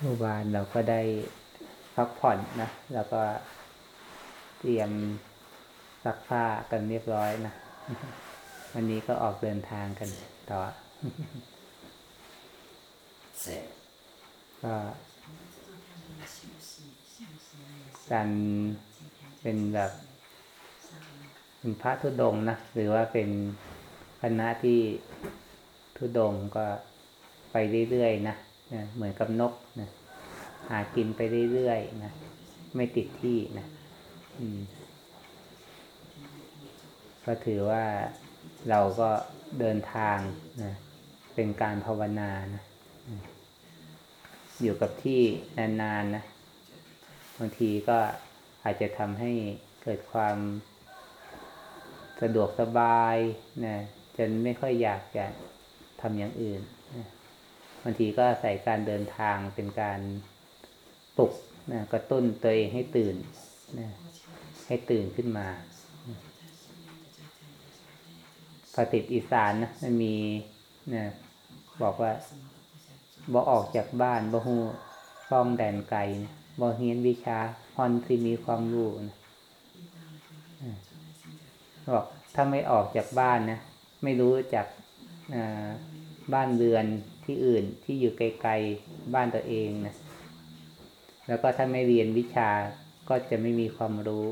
เมื่อวานเราก็ได้พักผ่อนนะ แล้วก็เตรียมซักผ้ากันเรียบร้อยนะ วันนี้ก็ออกเดินทางกันต่อก็การเป็นแบบเป็นพระธุดงนะ หรือว่าเป็นคณะที่ธุดงก็ไปเรื่อยๆนะ นะเหมือนกับนกนะหากินไปเรื่อยๆนะไม่ติดที่นะก็ถือว่าเราก็เดินทางนะเป็นการภาวนานะอืมอยู่กับที่นานๆนะบางทีก็อาจจะทำให้เกิดความสะดวกสบายนะจนไม่ค่อยอยากจะทำอย่างอื่นนะ บางทีก็ใส่การเดินทางเป็นการปลุกนะกระตุ้นตัวเองให้ตื่นนะให้ตื่นขึ้นมาปฏิอีสานนะมันมีนะบอกว่าบ่ออกจากบ้านบ่ฮู้ฟ้องแดนไกลนะบ่เฮียนวิชาฮอนที่มีความรู้นะบอกถ้าไม่ออกจากบ้านนะ ไม่รู้จากบ้านเรือน ที่อื่นที่อยู่ไกลๆบ้านตัวเองนะแล้วก็ถ้าไม่เรียนวิชาก็จะไม่มีความรู้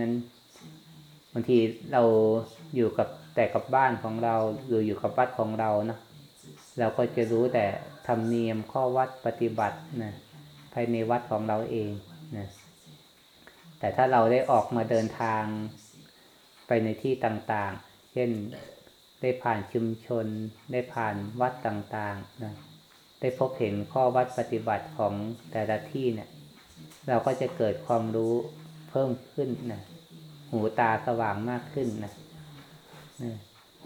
นั้นบางทีเราอยู่กับแต่กับบ้านของเราหรืออยู่กับวัดของเรานะเราก็จะรู้แต่ธรรมเนียมข้อวัดปฏิบัตินะภายในวัดของเราเองนะแต่ถ้าเราได้ออกมาเดินทางไปในที่ต่างๆ เช่น ได้ผ่านชุมชน ได้ผ่านวัดต่างๆนะได้พบเห็นข้อวัดปฏิบัติของแต่ละที่เนี่ย เราก็จะเกิดความรู้เพิ่มขึ้นนะหูตาสว่างมากขึ้นนะ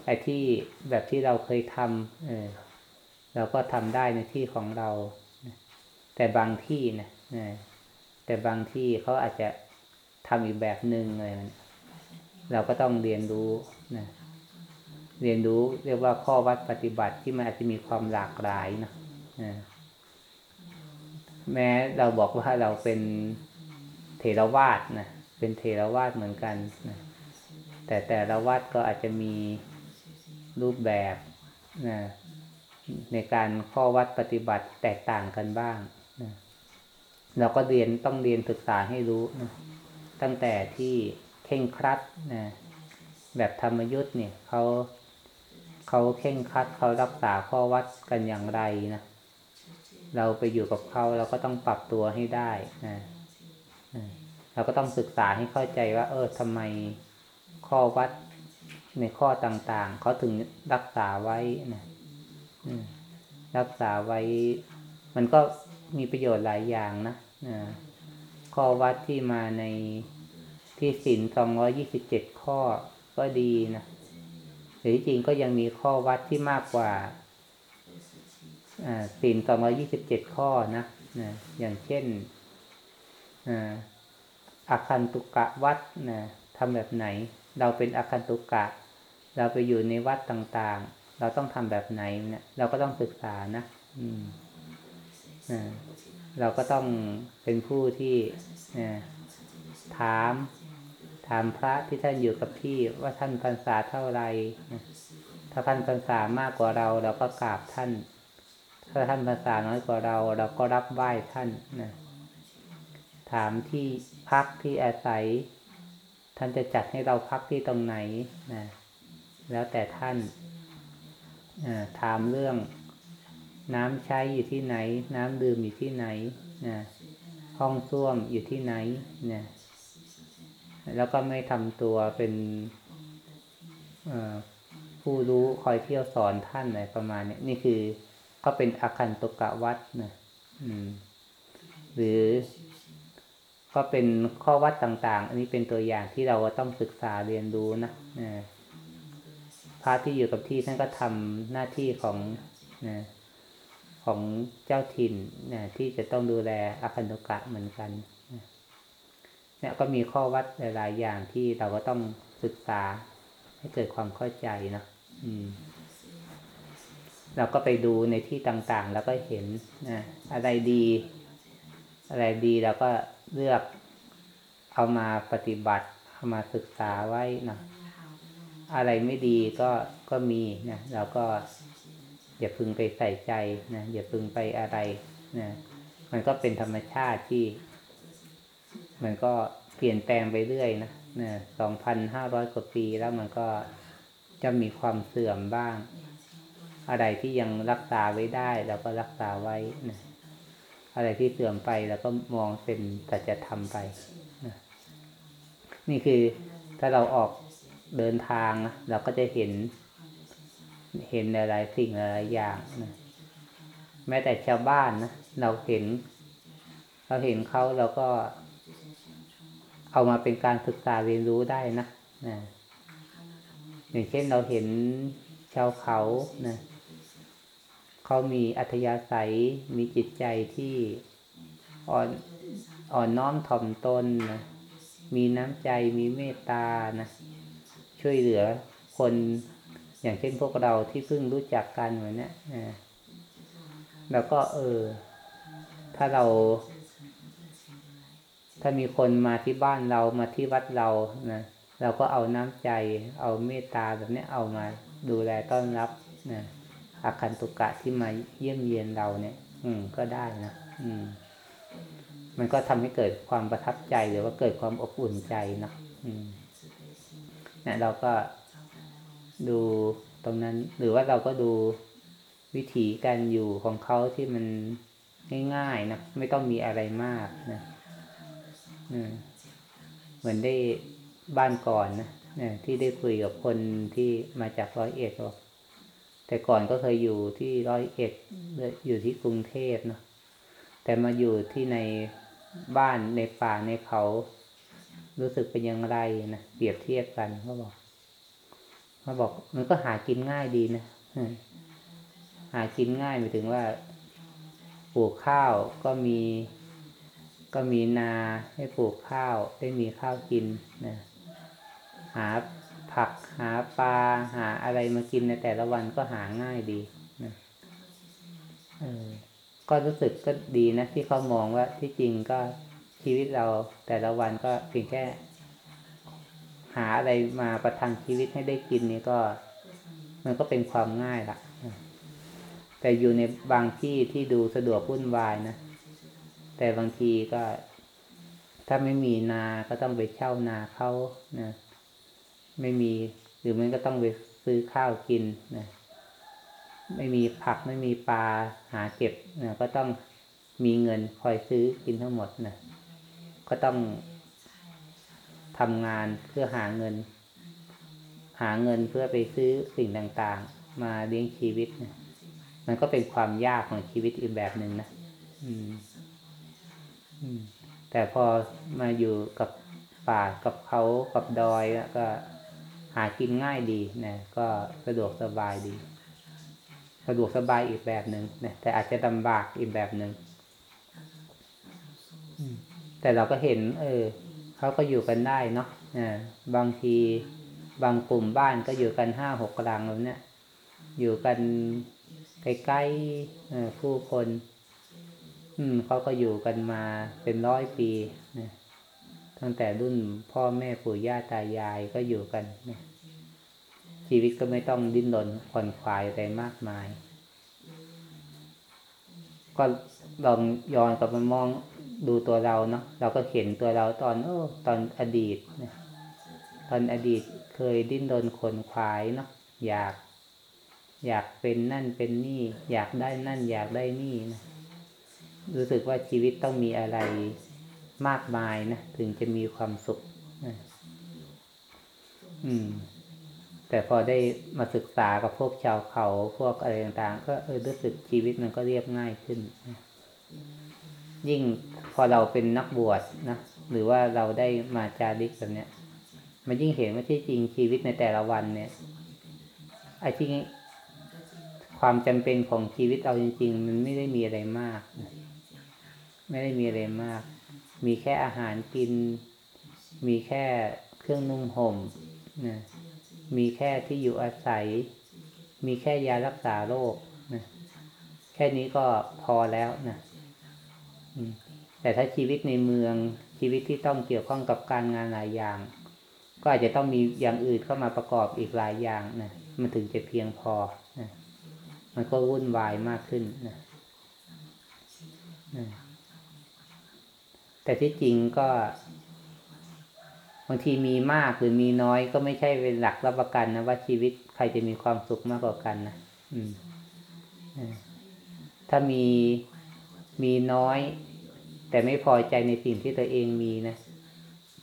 ไอ้ที่แบบที่เราเคยทำเออเราก็ทำได้ในที่ของเรา แต่บางที่นะแต่บางที่เขาอาจจะทำอีกแบบหนึ่งเลยเราก็ต้องเรียนรู้นะ เรียนรู้เรียกว่าข้อวัดปฏิบัติที่มันอาจจะมีความหลากหลายนะแม้เราบอกว่าเราเป็นเทรวาสนะเป็นเทรวาสเหมือนกันนะแต่แต่ละวัดก็อาจจะมีรูปแบบนะในการข้อวัดปฏิบัติแตกต่างกันบ้างนะเราก็เรียนต้องเรียนศึกษาให้รู้นะตั้งแต่ที่เข่งครัดนะแบบธรรมยุทธ์เนี่ยเขา เขาเข่งคัดเขารักษาข้อวัดกันอย่างไรนะ เราไปอยู่กับเขาเราก็ต้องปรับตัวให้ได้นะเราก็ต้องศึกษาให้เข้าใจว่า เออทำไมข้อวัดในข้อต่างๆ เขาถึงรักษาไว้นะรักษาไว้ มันก็มีประโยชน์หลายอย่างนะข้อวัดที่มาในที่สินสองร้อยี่สิบเจ็ดข้อก็ดีนะ แต่ที่จริงก็ยังมีข้อวัดที่มากกว่าสินสองร้อยี่สิบเจ็ดข้อนะนะอย่างเช่นอาคันตุกะวัดนะทำแบบไหน เราเป็นอาคันตุกะ เราไปอยู่ในวัดต่างๆ เราต้องทำแบบไหนเนะี่ยเราก็ต้องศึกษานะอืมเราก็ต้องเป็นผู้ที่ถาม ถามพระที่ท่านอยู่กับที่ว่าท่านพรรษาเท่าไรถ้าท่านพรรษามากกว่าเราเราก็กราบท่าน ถ้าท่านพรรษาน้อยกว่าเรา เราก็รับไหว้ท่านนะถามที่พักที่อาศัย ท่านจะจัดให้เราพักที่ตรงไหนนะแล้วแต่ท่านถามเรื่องน้ำใช้อยู่ที่ไหน น้ำดื่มอยู่ที่ไหนนะห้องส้วมอยู่ที่ไหนนะ แล้วก็ไม่ทำตัวเป็นผู้รู้คอยเที่ยวสอนท่านอะไรประมาณนี้นี่คือก็เป็นอาคันตุกะวัดนะหรือก็เป็นข้อวัดต่าง ๆ อันนี้เป็นตัวอย่างที่เราต้องศึกษาเรียนรู้นะพระที่อยู่กับที่ท่านก็ทำหน้าที่ของนะของเจ้าถิ่นนะที่จะต้องดูแลอาคันตุกะเหมือนกัน เนี่ยก็มีข้อวัดหลาย ๆ อย่างที่เราก็ต้องศึกษาให้เกิดความเข้าใจนะอืมเราก็ไปดูในที่ต่างๆ แล้วก็เห็นนะอะไรดี อะไรดีเราก็เลือกเอามาปฏิบัติเอามาศึกษาไว้นะอะไรไม่ดีก็ก็มีนะเราก็อย่าพึงไปใส่ใจนะอย่าพึงไปอะไรนะมันก็เป็นธรรมชาติที่ มันก็เปลี่ยนแปลงไปเรื่อยนะนะสองพันห้าร้อยกว่าปีแล้วมันก็จะมีความเสื่อมบ้าง อะไรที่ยังรักษาไว้ได้เราก็รักษาไว้นะอะไรที่เสื่อมไปเราก็มองเป็นสัจธรรมไปนะนี่คือถ้าเราออกเดินทางนะเราก็จะเห็น เห็นหลายสิ่งหลายอย่างนะแม้แต่ชาวบ้านนะเราเห็น เราเห็นเขาเราก็ เอามาเป็นการศึกษาเรียนรู้ได้นะนะอย่างเช่นเราเห็นชาวเขานะเขามีอัธยาศัยมีจิตใจที่อ่อนอ่อนน้อมถ่อมตนนะมีน้ำใจมีเมตตานะช่วยเหลือคนอย่างเช่นพวกเราที่เพิ่งรู้จักกันเหมือนเนี้ยนะแล้วก็เออ ถ้าเรา ถ้ามีคนมาที่บ้านเรามาที่วัดเรานะเราก็เอาน้ำใจ เอาเมตตาแบบนี้เอามาดูแลต้อนรับนะอาคันตุกะที่มาเยี่ยมเยียนเราเนี่ย อืมก็ได้นะอืม มันก็ทำให้เกิดความประทับใจหรือว่าเกิดความอบอุ่นใจเนาะอืมนี่ยเราก็ดูตรงนั้น หรือว่าเราก็ดูวิถีการอยู่ของเขาที่มันง่ายๆนะไม่ต้องมีอะไรมากนะ เหมือนได้บ้านก่อนนะที่ได้คุยกับคนที่มาจากร้อยเอ็ดบอกแต่ก่อนก็เคยอยู่ที่ร้อยเอ็ดอยู่ที่กรุงเทพเนาะแต่มาอยู่ที่ในบ้านในป่าในเขา รู้สึกเป็นยังไงนะเปรียบเทียบกันเขาบอกเขาบอก มันก็หากินง่ายดีนะหากินง่ายหมายถึงว่าปลูกข้าวก็มี ก็มีนาให้ปลูกข้าวได้มีข้าวกินนะหาผักหาปลาหาอะไรมากินในแต่ละวันก็หาง่ายดีนะเออก็รู้สึกก็ดีนะที่เขามองว่าที่จริงก็ชีวิตเราแต่ละวันก็เพียงแค่ หาอะไรมาประทังชีวิตให้ได้กินนี่ก็ มันก็เป็นความง่ายละแต่อยู่ในบางที่ที่ดูสะดวกวุ่นวายนะ แต่บางทีก็ ถ้าไม่มีนาก็ต้องไปเช่านาเขานะไม่มีหรือมันก็ต้องไปซื้อข้าวกินนะไม่มีผักไม่มีปลาหาเก็บนะก็ต้องมีเงินคอยซื้อกินทั้งหมดนะก็ต้องทำงานเพื่อหาเงิน หาเงินเพื่อไปซื้อสิ่งต่างๆ มาเลี้ยงชีวิตนะมันก็เป็นความยากของชีวิตอีกแบบหนึ่งนะอืมอืม แต่พอมาอยู่กับป่ากับเขากับดอยแล้วก็หากินง่ายดีนะก็สะดวกสบายดี สะดวกสบายอีกแบบหนึ่งนะแต่อาจจะลำบากอีกแบบหนึ่งแต่เราก็เห็น เออเขาก็อยู่กันได้เนาะอ่าบางทีบางกลุ่มบ้านก็อยู่กันห้าหกกลางแล้วเนี่ย อยู่กันใกล้ๆผู้คน อืมเขาก็อยู่กันมาเป็นร้อยปีนะตั้งแต่รุ่นพ่อแม่ปู่ย่าตายายก็อยู่กันนะชีวิตก็ไม่ต้องดิ้นรนผ่อนคลายอะไรมากมาย ก็ลองย้อนกลับมามองดูตัวเราเนาะเราก็เห็นตัวเราตอนโอ้ตอนอดีตนะตอนอดีตเคยดิ้นรนขนขวายเนาะอยาก อยากเป็นนั่นเป็นนี่ อยากได้นั่น อยากได้นี่นะ รู้สึกว่าชีวิตต้องมีอะไรมากมายนะถึงจะมีความสุขนะอืม แต่พอได้มาศึกษากับพวกชาวเขาพวกอะไรต่างๆ ก็เออรู้สึกชีวิตมันก็เรียบง่ายขึ้นนะยิ่งพอเราเป็นนักบวชนะหรือว่าเราได้มาจาริกแบบเนี้ย มันยิ่งเห็นว่าที่จริงชีวิตในแต่ละวันเนี่ยไอ้ที่ความจำเป็นของชีวิตเราจริง ๆ มันไม่ได้มีอะไรมากนะ ไม่ได้มีอะไรมาก มีแค่อาหารกิน มีแค่เครื่องนุ่งห่มนะมีแค่ที่อยู่อาศัย มีแค่ยารักษาโรคนะแค่นี้ก็พอแล้วนะอืมแต่ถ้าชีวิตในเมืองชีวิตที่ต้องเกี่ยวข้องกับการงานหลายอย่าง ก็อาจจะต้องมีอย่างอื่นเข้ามาประกอบอีกหลายอย่างนะมันถึงจะเพียงพอนะมันก็วุ่นวายมากขึ้นนะนะ แต่ที่จริงก็บางทีมีมากหรือมีน้อยก็ไม่ใช่เป็นหลักรับประกันนะว่าชีวิตใครจะมีความสุขมากกว่ากันนะอืมถ้ามีมีน้อย แต่ไม่พอใจในสิ่งที่ตัวเองมีนะ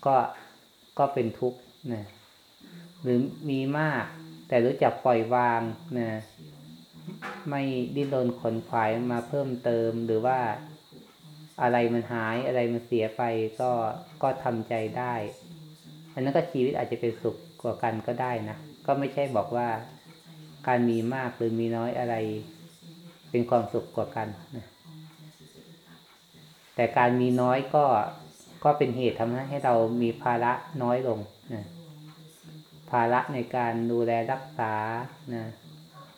ก็ก็เป็นทุกข์นะหรือมีมาก แต่รู้จักปล่อยวางนะไม่ดิ้นรนขนขวายมาเพิ่มเติมหรือว่า อะไรมันหายอะไรมันเสียไปก็ก็ทำใจได้ อันนั้นก็ชีวิตอาจจะเป็นสุขกว่ากันก็ได้นะก็ไม่ใช่บอกว่าการมีมากหรือมีน้อยอะไร เป็นความสุขกว่ากันนะแต่การมีน้อยก็ก็เป็นเหตุทำให้เรามีภาระน้อยลงนะภาระในการดูแลรักษานะ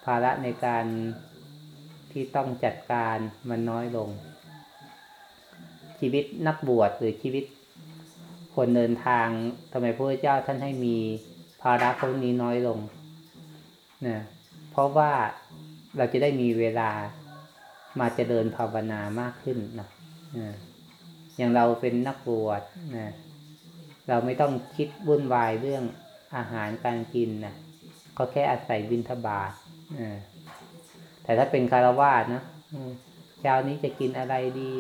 ภาระในการที่ต้องจัดการมันน้อยลง ชีวิตนักบวชหรือชีวิตคนเดินทางทำไมพระเจ้าท่านให้มีภาระพวกนี้น้อยลงนะเพราะว่าเราจะได้มีเวลามาเจริญภาวนามากขึ้นนะอย่างเราเป็นนักบวชนะเราไม่ต้องคิดวุ่นวายเรื่องอาหารการกินนะก็แค่อาศัยบิณฑบาตนะแต่ถ้าเป็นคารวาสนะเช้านี้จะกินอะไรดี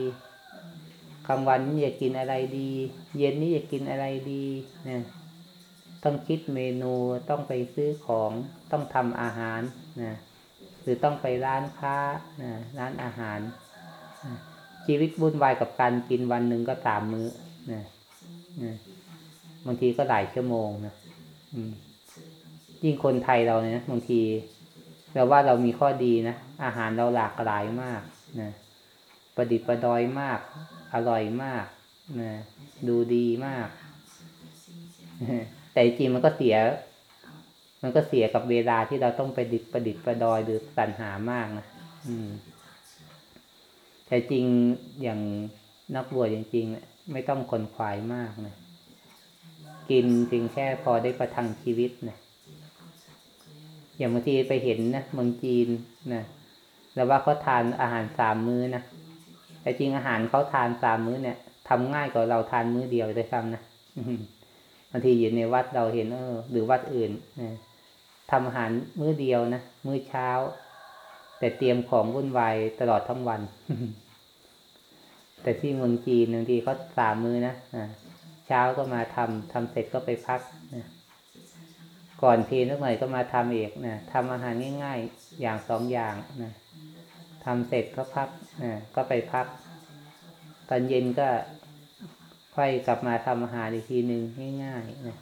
กลางวันนี้จะกินอะไรดี เย็นนี้จะกินอะไรดีนะต้องคิดเมนูต้องไปซื้อของต้องทำอาหารนะหรือต้องไปร้านค้านะร้านอาหาร ชีวิตวุ่นวายกับการกินวันหนึ่งก็สามมื้อนะนะบางทีก็หลายชั่วโมงนะยิ่งคนไทยเราเนี่ยบางทีเราว่าเรามีข้อดีนะอาหารเราหลากหลายมากนะประดิษฐ์ประดอยมาก อร่อยมากนะดูดีมาก แต่จริงมันก็เสีย มันก็เสียกับเวลาที่เราต้องไปดิษฐ์ประดิษฐ์ประดอยหรือสรรหามากนะอืม แต่จริงอย่างนักบวชจริงๆไม่ต้องคนขวายมากนะกินเพียงแค่พอได้ประทังชีวิตนะอย่างบางทีไปเห็นนะเมืองจีนนะแล้วว่าเขาทานอาหารสามมื้อนะ แต่จริงอาหารเขาทานสามมื้อเนี่ยทำง่ายกว่าเราทานมื้อเดียวด้วยซ้ำนะบางทีอยู่ในวัดเราเห็นเออ หรือวัดอื่นนะทำอาหารมื้อเดียวนะมื้อเช้า แต่เตรียมของวุ่นวายตลอดทั้งวัน แต่ที่เมืองจีนบางทีเขาสามมื้อนะอ่าเช้าก็มาทำทำเสร็จก็ไปพักนะก่อนเพลสักหน่อยก็มาทำเอกนะทำอาหารง่ายๆอย่างสองอย่างนะ ทำเสร็จก็พักนะก็ไปพัก ตอนเย็นก็ค่อยกลับมาทำอาหารอีกทีหนึ่งง่ายๆนะ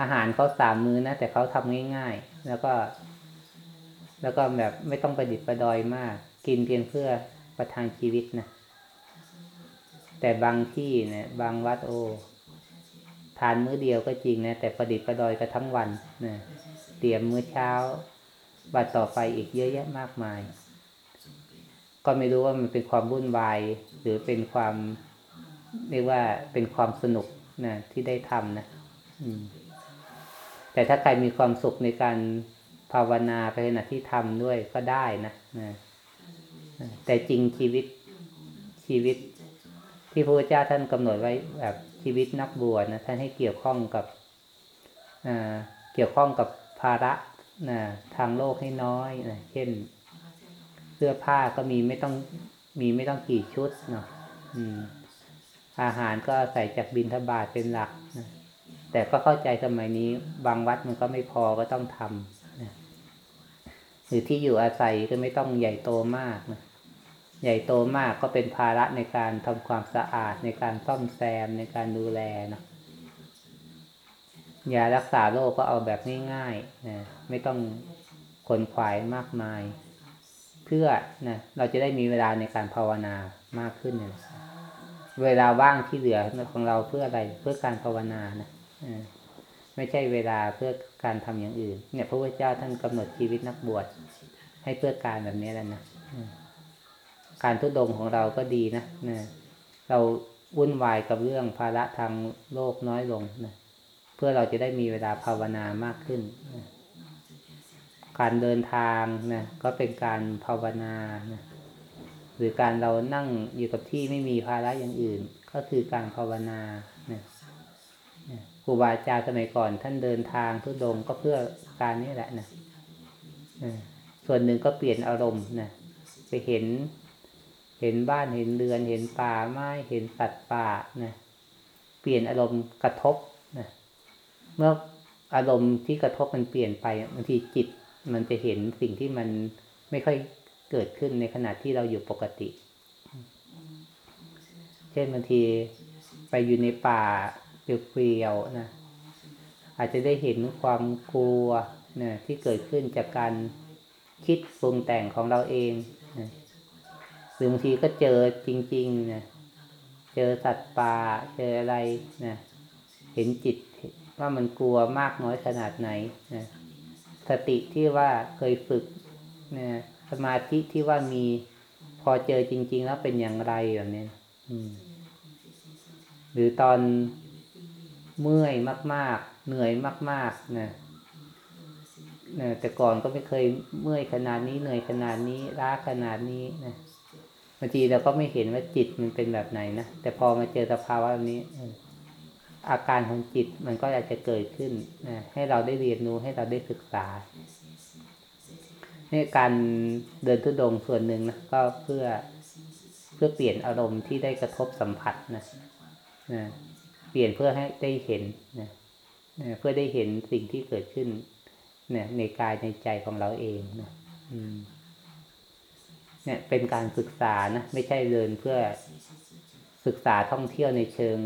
อาหารเขาสามมื้อนะ แต่เขาทำง่ายๆ แล้วก็ แล้วก็แบบไม่ต้องประดิษฐ์ประดอยมาก กินเพียงเพื่อประทังชีวิตนะ แต่บางที่เนี่ย บางวัดโอ ทานมื้อเดียวก็จริงนะ แต่ประดิษฐ์ประดอยกันทั้งวันนะเตรียมมื้อเช้า วันต่อไปอีกเยอะแยะมากมาย ก็ไม่รู้ว่ามันเป็นความวุ่นวาย หรือเป็นความเรียกว่าเป็นความสนุกนะที่ได้ทำนะแต่ถ้าใครมีความสุขในการภาวนาไปขณะที่ทำด้วยก็ได้นะนะแต่จริงชีวิตชีวิต ที่พระพุทธเจ้าท่านกำหนดไว้แบบชีวิตนักบวชนะท่านให้เกี่ยวข้องกับเกี่ยวข้องกับภาระ นะทางโลกให้น้อยนะเช่น เสื้อผ้าก็มีไม่ต้องมีไม่ต้องกี่ชุดเนาะอืมอาหารก็ใส่จากบินทบาทเป็นหลักนะแต่ก็เข้าใจสมัยนี้บางวัดมันก็ไม่พอก็ต้องทำนะหรือที่อยู่อาศัยก็ไม่ต้องใหญ่โตมากนะใหญ่โตมากก็เป็นภาระในการทำความสะอาดในการซ่อมแซมในการดูแลนะ ยารักษาโรคก็เอาแบบง่ายๆนะไม่ต้องขนขวายมากมาย เพื่อนะเราจะได้มีเวลาในการภาวนามากขึ้นนะเวลาว่างที่เหลือของเราเพื่ออะไรเพื่อการภาวนานะไม่ใช่เวลาเพื่อการทำอย่างอื่น เนี่ย พระพุทธเจ้าท่านกำหนดชีวิตนักบวชให้เพื่อการแบบนี้แหละนะการทุดงของเราก็ดีนะนะเราวุ่นวายกับเรื่องภาระทางโลกน้อยลงนะ พื่อเราจะได้มีเวลาภาวนามากขึ้น การเดินทางนะก็เป็นการภาวนานะหรือการเรานั่งอยู่กับที่ไม่มีภาระอย่างอื่น ก็คือการภาวนานะครูบาอาจารย์สมัยก่อน ท่านเดินทางทุดงก็เพื่อการนี้แหละนะส่วนหนึ่งก็เปลี่ยนอารมณ์นะไปเห็น เห็นบ้านเห็นเรือน เห็นป่าไม้เห็นสัตว์ป่านะเปลี่ยนอารมณ์กระทบ เมื่ออารมณ์ที่กระทบมันเปลี่ยนไปบางทีจิตมันจะเห็นสิ่งที่มันไม่ค่อยเกิดขึ้นในขณะที่เราอยู่ปกติ เช่นบางทีไปอยู่ในป่าเปลี่ยวๆนะ อาจจะได้เห็นความกลัวนะที่เกิดขึ้นจากการคิดปรุงแต่งของเราเองนะหรือบางทีก็เจอจริงๆนะ เจอสัตว์ป่า เจออะไรนะ เห็นจิต ว่ามันกลัวมากน้อยขนาดไหนนะสติที่ว่าเคยฝึกนะสมาธิที่ว่ามีพอเจอจริง ๆ แล้วเป็นอย่างไรแบบนี้อืมหรือตอนเมื่อยมาก ๆ เหนื่อยมาก ๆนะนะแต่ก่อนก็ไม่เคยเมื่อยขนาดนี้เหนื่อยขนาดนี้ล้าขนาดนี้นะบางทีเราก็ไม่เห็นว่าจิตมันเป็นแบบไหนนะแต่พอมาเจอสภาวะแบบนี้เอาการของจิตมันก็อาจจะเกิดขึ้นนะให้เราได้เรียนรู้ให้เราได้ศึกษาในการเดินทุดงส่วนหนึ่งนะก็เพื่อเพื่อเปลี่ยนอารมณ์ที่ได้กระทบสัมผัสนะนะเปลี่ยนเพื่อให้ได้เห็นนะนะเพื่อได้เห็นสิ่งที่เกิดขึ้นเนี่ยในกายในใจของเราเองนะอืมเนี่ยเป็นการศึกษานะไม่ใช่เดินเพื่อศึกษาท่องเที่ยวในเชิง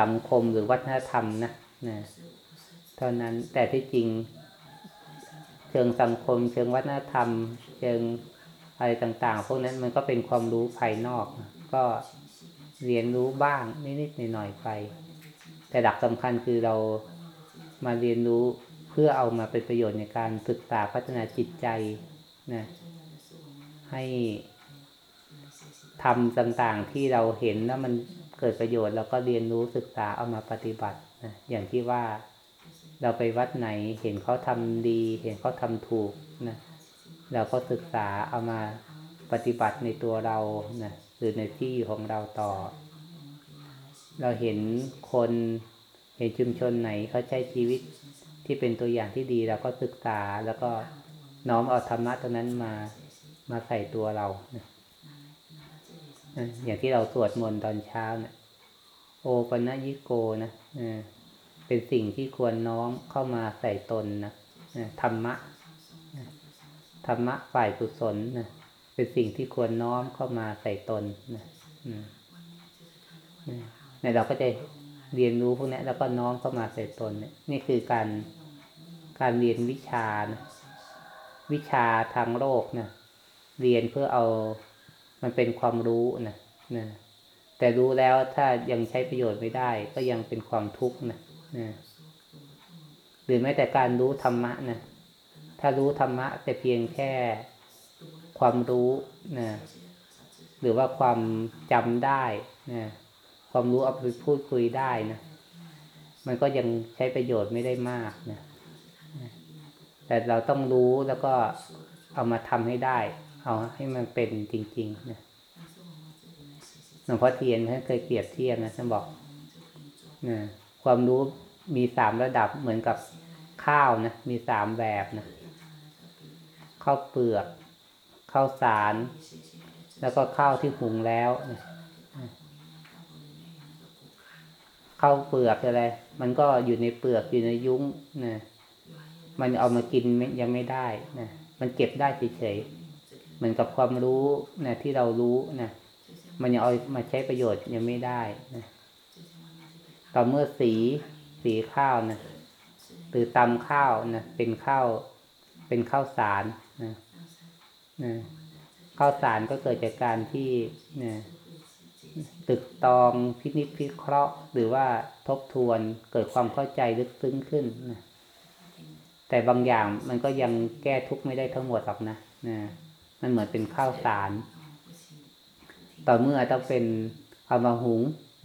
สังคมหรือวัฒนธรรมนะนะเท่านั้นแต่ที่จริง เชิงสังคม เชิงวัฒนธรรม เชิงอะไรต่างๆ พวกนั้นมันก็เป็นความรู้ภายนอก ก็เรียนรู้บ้างนิดๆหน่อยๆไป แต่หลักสำคัญคือเรามาเรียนรู้เพื่อเอามาเป็นประโยชน์ในการศึกษาพัฒนาจิตใจนะให้ทำต่างๆที่เราเห็นแล้วมัน เกิดประโยชน์แล้วก็เรียนรู้ศึกษาเอามาปฏิบัตินะอย่างที่ว่าเราไปวัดไหนเห็นเขาทำดี เห็นเขาทำถูกนะเราก็ศึกษาเอามาปฏิบัติในตัวเรานะหรือในที่ของเราต่อ เราเห็นคนเห็นชุมชนไหนเขาใช้ชีวิตที่เป็นตัวอย่างที่ดีเราก็ศึกษาแล้วก็น้อมเอาธรรมะตัวนั้นมามาใส่ตัวเรานะ อย่างที่เราสวดมนต์ตอนเช้าเนะโอปัญญิโกนะเป็นสิ่งที่ควรน้อมเข้ามาใส่ตนนะธรรมะธรรมะฝ่ายกุศลนะเป็นสิ่งที่ควรน้อมเข้ามาใส่ตนนะเนี่ยเราก็จะเรียนรู้พวกนี้แล้วก็น้อมเข้ามาใส่ตนเนี่ยนี่คือการการเรียนวิชานะวิชาทางโลกนะเรียนเพื่อเอา มันเป็นความรู้นะนะแต่รู้แล้วถ้ายังใช้ประโยชน์ไม่ได้ ก็ยังเป็นความทุกข์นะนะหรือแม้แต่การรู้ธรรมะนะถ้ารู้ธรรมะ แต่เพียงแค่ความรู้นะหรือว่าความจำได้นะความรู้เอาไปพูดคุยได้นะมันก็ยังใช้ประโยชน์ไม่ได้มากนะแต่เราต้องรู้แล้วก็เอามาทำให้ได้ เอาให้มันเป็นจริงๆนะหลวงพ่อเทียนท่านเคยเปรียบเทียบนะท่านบอกนะความรู้มีสามระดับเหมือนกับข้าวนะมีสามแบบนะข้าวเปลือกข้าวสาร แล้วก็ข้าวที่หุงแล้วนะข้าวเปลือกอะไร มันก็อยู่ในเปลือกอยู่ในยุ้งนะ มันเอามากินยังไม่ได้นะ มันเก็บได้เฉยๆ เหมือนกับความรู้นะที่เรารู้นะมันยังเอามาใช้ประโยชน์ยังไม่ได้นะต่อเมื่อสีสีข้าวนะหรือตำข้าวนะเป็นข้าวเป็นข้าวสารนะนะข้าวสารก็เกิดจากการที่นะตึกตองพินิจพิเคราะห์ หรือว่าทบทวนเกิดความเข้าใจลึกซึ้งขึ้นนะแต่บางอย่างมันก็ยังแก้ทุกข์ไม่ได้ทั้งหมดหรอกนะนะ มันเหมือนเป็นข้าวสาร ต่อเมื่อต้องเป็นเอามาหุง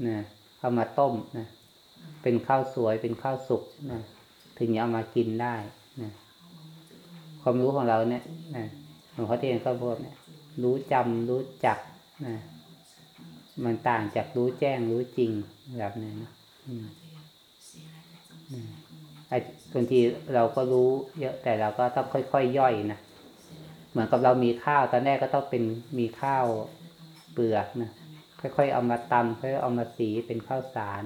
นะเอามาต้มนะเป็นข้าวสวยเป็นข้าวสุกนะถึงจะเอามากินได้นะความรู้ของเราเนี่ยนะหลวงพ่อเทียนก็พูดเนี่ย รู้จำรู้จักนะมันต่างจากรู้แจ้งรู้จริงแบบนี้นะอืมอืมไอ้บางทีเราก็รู้เยอะแต่เราก็ต้องค่อยๆยย่อยนะ เหมือนกับเรามีข้าวตอนแรกก็ต้องเป็นมีข้าวเปลือกนะค่อยๆเอามาตำค่อยๆเอามาสีเป็นข้าวสาร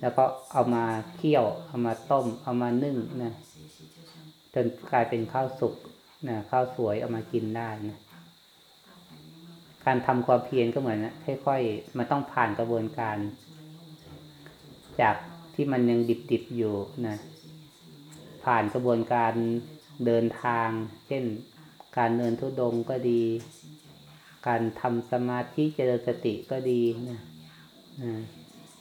แล้วก็เอามาเคี่ยว เอามาต้ม เอามานึ่งนะจนกลายเป็นข้าวสุกนะข้าวสวยเอามากินได้นะการทำความเพียรก็เหมือนนะค่อยๆมันต้องผ่านกระบวนการ จากที่มันยังดิบๆอยู่นะผ่านกระบวนการเดินทาง เช่น การเดินทุดงก็ดี การทำสมาธิเจริญสติก็ดีนะนะ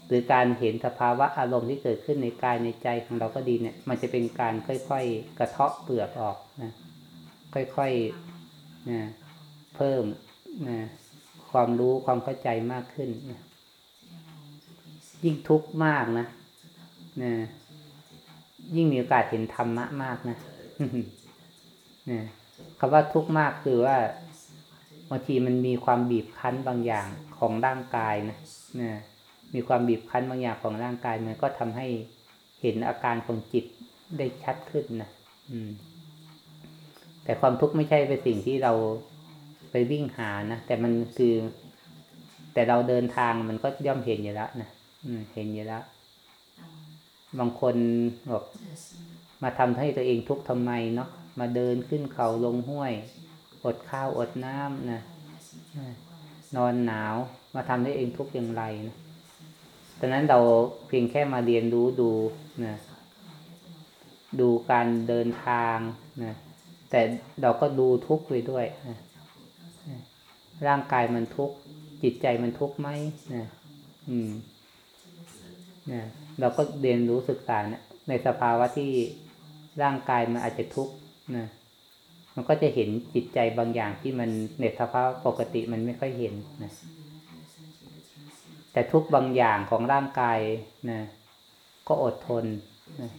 หรือการเห็นสภาวะอารมณ์ที่เกิดขึ้นในกายในใจของเราก็ดีเนี่ย มันจะเป็นการค่อยๆ กระเทาะเปลือกออกนะค่อยๆนะเพิ่มนะความรู้ความเข้าใจมากขึ้นนะยิ่งทุกข์มากนะนะยิ่งมีโอกาสเห็นธรรมะมากนะนะ คำว่าทุกข์มากคือว่าบางทีมันมีความบีบคั้นบางอย่างของร่างกายนะนะมีความบีบคั้นบางอย่างของร่างกายมันก็ทำให้เห็นอาการของจิตได้ชัดขึ้นนะอืม แต่ความทุกข์ไม่ใช่เป็นสิ่งที่เราไปวิ่งหานะแต่มันคือ แต่เราเดินทางมันก็ย่อมเห็นอยู่แล้วนะอืเห็นอยู่แล้วบางคนบอกมาทำให้ตัวเองทุกข์ทำไมเนาะ มาเดินขึ้นเขาลงห้วย อดข้าวอดน้ำนะนอนหนาวมาทำให้เองทุกอย่างไรนะตอนนั้นเราเพียงแค่มาเรียนรู้ดูนะดูการเดินทางนะแต่เราก็ดูทุกข์ไปด้วยนะร่างกายมันทุกข์จิตใจมันทุกข์ไหมนะอืมนะเราก็เรียนรู้ศึกษานะในสภาวะที่ร่างกายมันอาจจะทุกข์ นะมันก็จะเห็นจิตใจบางอย่างที่มันในสภาวะปกติมันไม่ค่อยเห็นนะแต่ทุกบางอย่างของร่างกายนะก็อดทนนะ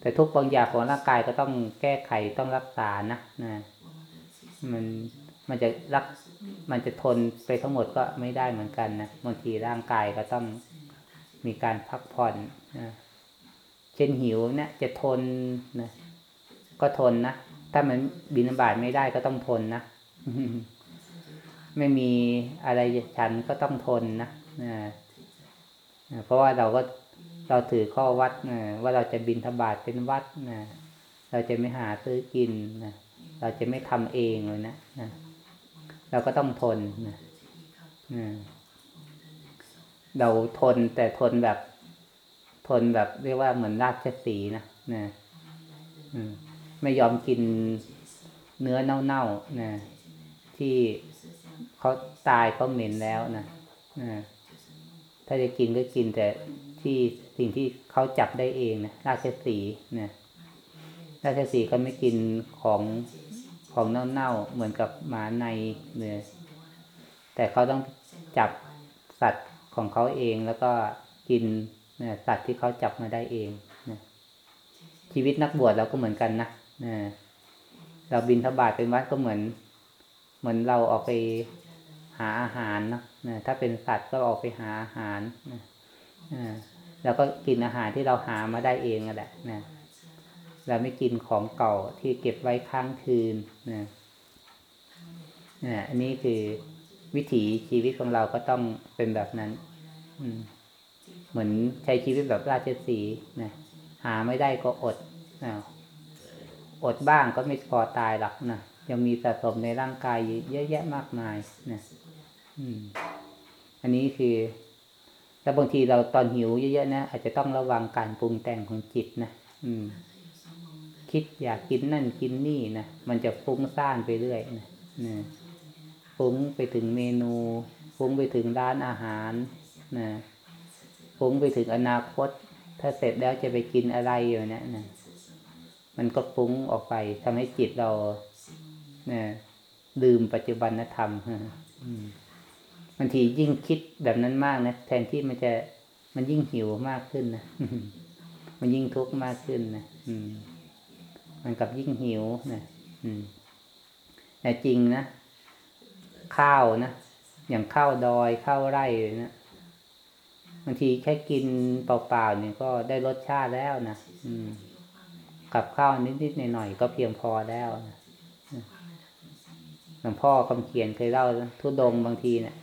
แต่ทุกบางอย่างของร่างกายก็ต้องแก้ไขต้องรักษานะนะมันมันจะรักมันจะทนไปทั้งหมดก็ไม่ได้เหมือนกันนะบางทีร่างกายก็ต้องมีการพักผ่อนนะเช่นหิวเนี่ยจะทนนะ ก็ทนนะ ถ้ามันบินบาตไม่ได้ก็ต้องทนนะไม่มีอะไรฉันก็ต้องทนนะเพราะว่าเราก็เราถือข้อวัดนะว่าเราจะบินทบาทเป็นวัดนะเราจะไม่หาซื้อกินนะเราจะไม่ทำเองเลยนะนะเราก็ต้องทนนะเราทนแต่ทนแบบ ทนแบบเรียกว่าเหมือนราชสีนะนะ ไม่ยอมกินเนื้อเน่าๆนะที่เขาตายเขาเหม็นแล้วนะนะถ้าจะกินก็กินแต่ที่สิ่งที่เขาจับได้เองนะราชสีนะราชสีก็ไม่กินของของเน่าๆเหมือนกับหมาในเนื้อแต่เขาต้องจับสัตว์ของเขาเองแล้วก็กินนะสัตว์ที่เขาจับมาได้เองนะชีวิตนักบวชเราก็เหมือนกันนะ เราบินทบาทเป็นวัดก็เหมือน เหมือนเราออกไปหาอาหารเนาะนะถ้าเป็นสัตว์ก็ออกไปหาอาหารนะแล้วก็กินอาหารที่เราหามาได้เองนั่นแหละนะเราไม่กินของเก่าที่เก็บไว้ค้างคืนนะนะอันนี้คือวิถีชีวิตของเราก็ต้องเป็นแบบนั้น อืมเหมือนใช้ชีวิตแบบราชสีนะหาไม่ได้ก็อดนะ อดบ้างก็ไม่พอตายหรอกนะยังมีสะสมในร่างกายเยอะแยะมากมายนะอืม อันนี้คือแต่บางทีเราตอนหิวเยอะๆนะอาจจะต้องระวังการปรุงแต่งของจิตนะอืม คิดอยากกินนั่นกินนี่นะมันจะฟุ้งซ่านไปเรื่อยนะนะฟุ้งไปถึงเมนูฟุ้งไปถึงร้านอาหารนะฟุ้งไปถึงอนาคต ถ้าเสร็จแล้วจะไปกินอะไรอยู่เนะนะ มันก็ฟุ้งออกไปทำให้จิตเราเนี่ยลืมปัจจุบันธรรมบางทียิ่งคิดแบบนั้นมากนะแทนที่มันจะมันยิ่งหิวมากขึ้นนะมันยิ่งทุกข์มากขึ้นนะอืม มันกับยิ่งหิวนะอืม แต่จริงนะข้าวนะอย่างข้าวดอยข้าวไร่นะบางทีแค่กินเปล่าๆเนี่ยก็ได้รสชาติแล้วนะอืม กับข้าวนิดๆหน่อยๆก็เพียงพอแล้วนะหลวงพ่อคำเขียนเคยเล่าทุดงค์บางทีเนะี่ย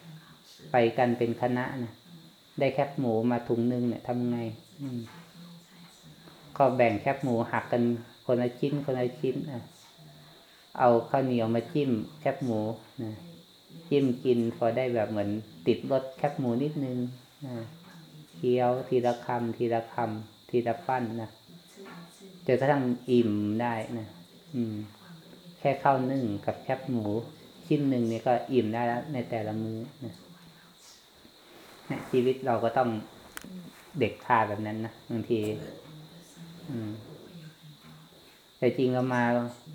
ไปกันเป็นคณะนะได้แคบหมูมาถุงนึงเนี่ยทำไงอืมก็แบ่งแคบหมูหักกันคนละชิ้นคนละชิ้นอะเอาข้าวเหนียวมาจิ้มแคบหมูนะจิ้มกินพอได้แบบเหมือนติดรสแคบหมูนิดนึงนะเคี้ยวทีละคำทีละคำทีละปั้นนะ จนกระทั่งอิ่มได้นะอืม แค่ข้าวนึ่งกับแคบหมูชิ้นหนึ่งเนี่ยก็อิ่มได้แล้วในแต่ละมื้อนะนะชีวิตเราก็ต้องเด็กทาแบบนั้นนะบางที อืม แต่จริงเรามา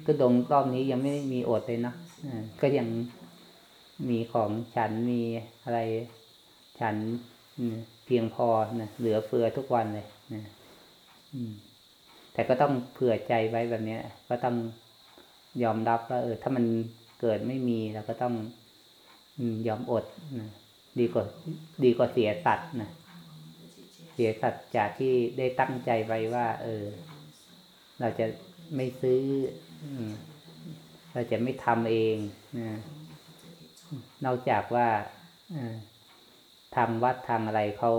ก็ดงรอบนี้ยังไม่มีอดเลยเนาะอ่าก็ยังมีของฉันมีอะไรฉันเพียงพอนะเหลือเฟือทุกวันเลยนะอืม แต่ก็ต้องเผื่อใจไว้แบบนี้ก็ต้องยอมรับว่าเออ ถ้ามันเกิดไม่มีเราก็ต้องยอมอดนะดีกว่าดีกว่าเสียสัตว์นะเสียสัตว์จากที่ได้ตั้งใจไว้ว่า เออ เราจะไม่ซื้อเราจะไม่ทำเองนะนอกจากว่าทางวัดทางอะไรเขา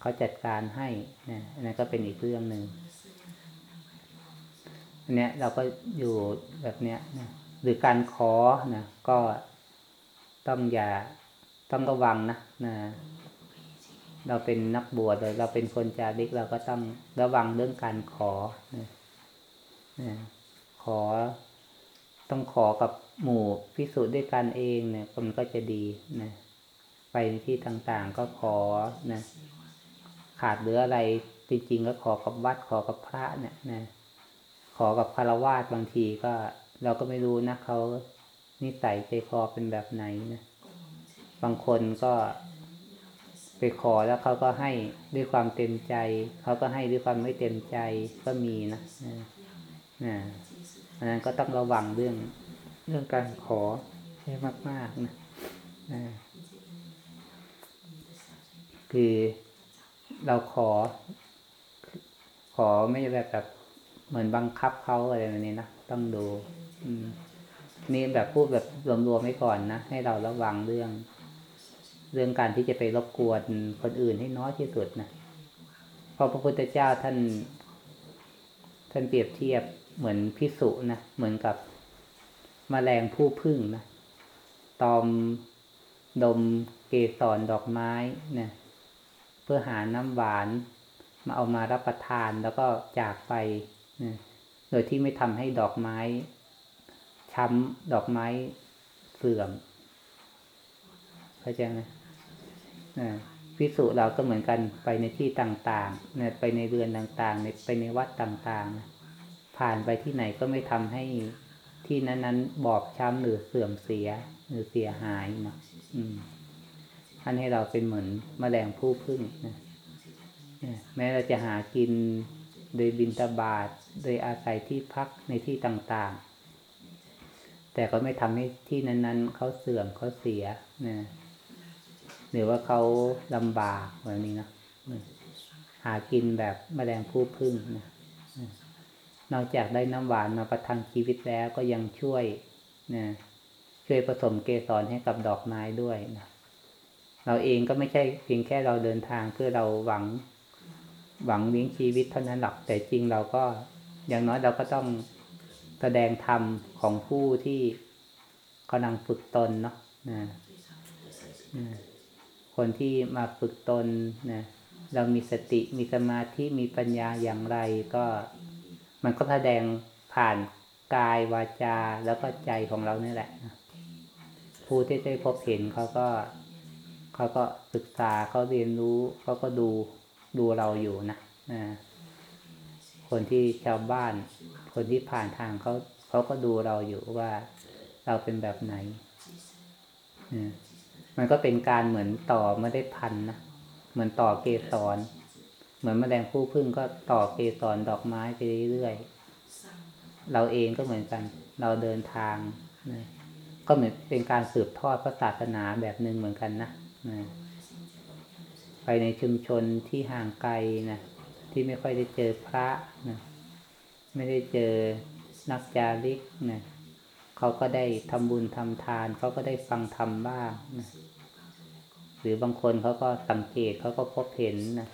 เขาจัดการให้นะนนั้นก็เป็นอีกเรื่องหนึ่ง อันเนี้ยเราก็อยู่แบบเนี้ยนะหรือการขอนะก็ต้องอย่าต้องระวังนะนะเราเป็นนักบวชเลยเราเป็นคนจาริกเราก็ต้องระวังเรื่องการขอนะนะขอต้องขอกับหมู่พิสูจน์ด้วยกันเองเนี่ยมันก็จะดีนะไปที่ต่างๆก็ขอนะขาดเหลืออะไรจริงๆก็ขอกับวัดขอกับพระเนี่ยนะ ขอกับคารวาสบางทีก็ เราก็ไม่รู้นะเขานิสัยใจคอเป็นแบบไหนนะบางคนก็ไปขอแล้วเขาก็ให้ด้วยความเต็มใจ เขาก็ให้ด้วยความไม่เต็มใจก็มีนะนะอันนั้นก็ต้องระวังเรื่องเรื่องการขอให้มาก ๆ นะนะคือเราขอ ขอไม่แบบแบบ เหมือนบังคับเขาอะไรแบบนี้นะต้องดูนี่แบบพูดแบบรวมๆไว้ก่อนนะให้เราระวังเรื่อง เรื่องการที่จะไปรบกวนคนอื่นให้น้อยที่สุดนะเพราะพระพุทธเจ้าท่าน ท่านเปรียบเทียบเหมือนพิสุนะเหมือนกับมแมลงผู้พึ่งนะตอมดมเกสรดอกไม้นะเพื่อหาน้ำหวาน มาเอามารับประทานแล้วก็จากไป โดยที่ไม่ทำให้ดอกไม้ ช้ำดอกไม้เสื่อมเข้าใจไหมพิสุเราก็เหมือนกันไปในที่ต่างๆเนี่ยไปในเรือนต่างๆไปในวัดต่างๆ ผ่านไปที่ไหนก็ไม่ทำให้ที่นั้นๆ บอบช้ำหรือเสื่อมเสียหรือเสียหายเนาะอืมท่านให้เราเป็นเหมือนมแมลงผู้พึ่งนะแม้เราจะหากินโดยบินตาบาท โดยอาศัยที่พักในที่ต่างๆ แต่ก็ไม่ทำให้ที่นั้น ๆเขาเสื่อมเขาเสียนะหรือว่าเขาลำบากแบบนี้นะหากินแบบแมลงผู้พึ่งนะนอกจากได้น้ำหวานมาประทังชีวิตแล้วก็ยังช่วยนะช่วยผสมเกสรให้กับดอกไม้ด้วยนะเราเองก็ไม่ใช่เพียงแค่เราเดินทางเพื่อเราหวังหวังเลี้ยงชีวิตเท่านั้นหรอกแต่จริงเราก็ อย่างน้อยเราก็ต้องแสดงธรรมของผู้ที่กำลังฝึกตนเนาะนะคนที่มาฝึกตนนะเรามีสติมีสมาธิมีปัญญาอย่างไรก็มันก็แสดงผ่านกายวาจาแล้วก็ใจของเรานี่แหละผู้ที่ได้พบเห็นเขาก็เขาก็ศึกษาเขาเรียนรู้เขาก็ดูดูเราอยู่นะนะ คนที่ชาวบ้าน คนที่ผ่านทางเขาเขาก็ดูเราอยู่ว่าเราเป็นแบบไหน มันก็เป็นการเหมือนต่อไม่ได้พันนะเหมือนต่อเกสรเหมือนแมลงผู้พึ่งก็ต่อเกสรดอกไม้ไปเรื่อยๆเราเองก็เหมือนกัน เราเดินทางนะก็เหมือนเป็นการสืบทอดพระศาสนาแบบหนึ่งเหมือนกันนะนะไปในชุมชนที่ห่างไกลนะ ที่ไม่ค่อยได้เจอพระนะไม่ได้เจอนักจาริกนะเขาก็ได้ทำบุญทำทาน เขาก็ได้ฟังธรรมบ้างนะหรือบางคนเขาก็สังเกตเขาก็พบเห็นนะ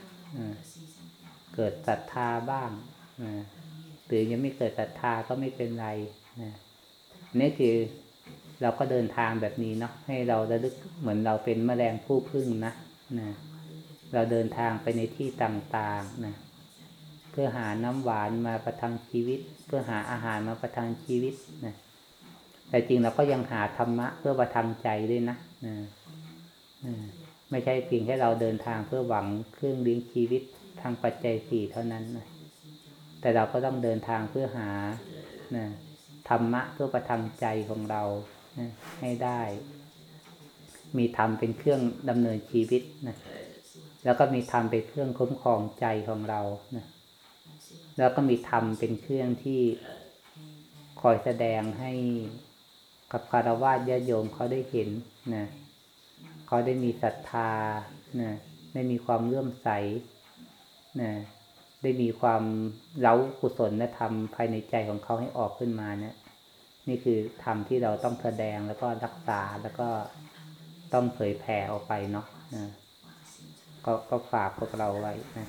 เกิดศรัทธาบ้างนะหรือยังไม่เกิดศรัทธาก็ไม่เป็นไรนะนี่คือเราก็เดินทางแบบนี้เนาะให้เราระลึกเหมือนเราเป็นแมลงผู้พึ่งนะนะเราเดินทางไปในที่ต่างๆนะ เพื่อหาน้ำหวานมาประทังชีวิต เพื่อหาอาหารมาประทังชีวิตนะแต่จริงเราก็ยังหาธรรมะเพื่อประทังใจด้วยนะนะไม่ใช่เพียงแค่เราเดินทางเพื่อหวังเครื่องเลี้ยงชีวิตทางปัจจัยสี่เท่านั้นนะแต่เราก็ต้องเดินทางเพื่อหานะธรรมะเพื่อประทังใจของเรานะให้ได้ มีธรรมเป็นเครื่องดำเนินชีวิตนะแล้วก็มีธรรมเป็นเครื่องคุ้มครองใจของเรานะ แล้วก็มีธรรมเป็นเครื่องที่คอยแสดงให้กับคารวะญาติโยมเขาได้เห็นนะเขาได้มีศรัทธานะได้มีความเลื่อมใสนะได้มีความเล้ากุศลธรรมภายในใจของเขาให้ออกขึ้นมาเนี่ยนี่คือธรรมที่เราต้องแสดงแล้วก็รักษาแล้วก็ต้องเผยแผ่ออกไปเนาะนะก็ก็ฝากพวกเราไว้นะ